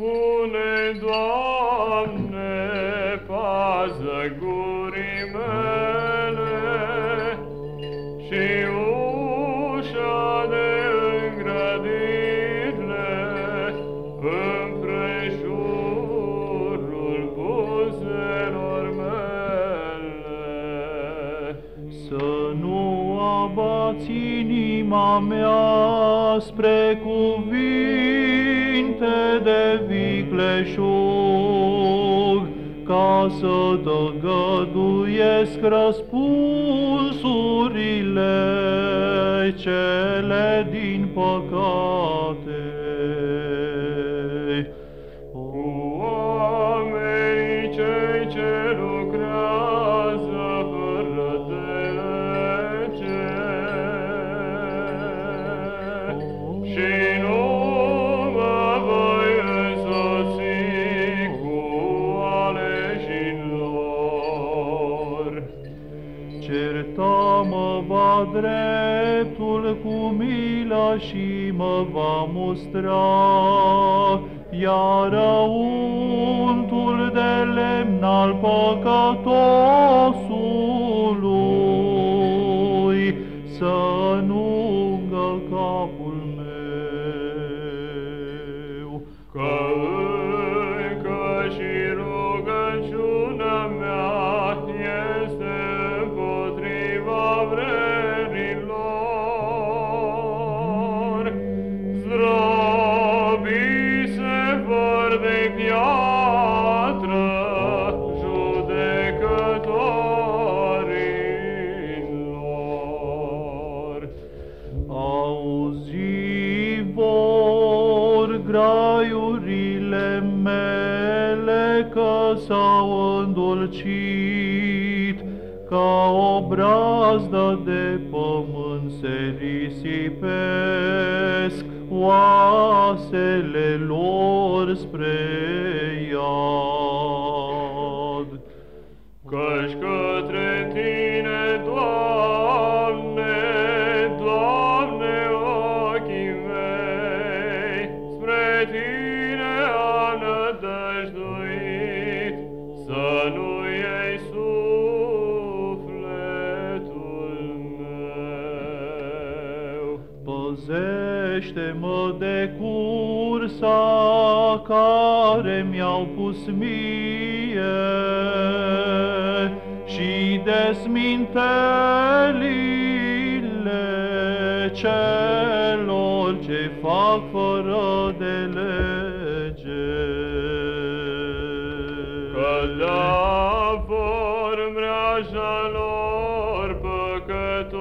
Spune, Doamne, pază gurii mele și ușa de îngrădire împrejurul buzelor mele. Să nu abați inima mea spre cuvinte de vicleșug, ca să tăgăduiesc răspunsurile cele din păcate. Certa-mă va dreptul cu milă și mă va mustra, iar untul de lemn al păcătosului vor de piatră judecătorilor. Auzi vor graiurile mele că s-au îndulcit, ca o brazdă de pământ se risipesc oasele lor spre iad. Căci către Tine, Păzește-mă de cursa care mi-au pus mie și de smintelile celor ce fac fără de lege. Că da vor mreaja lor păcătoșii,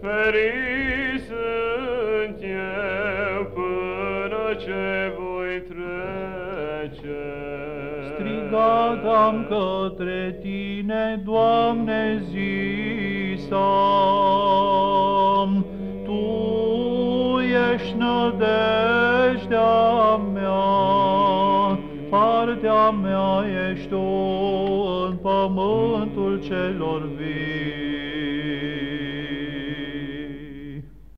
feriți sunt eu până ce voi trece. Strigat am către Tine, Doamne, zisam, Tu ești nădejdea mea, partea mea ești Tu în pământul celor vii.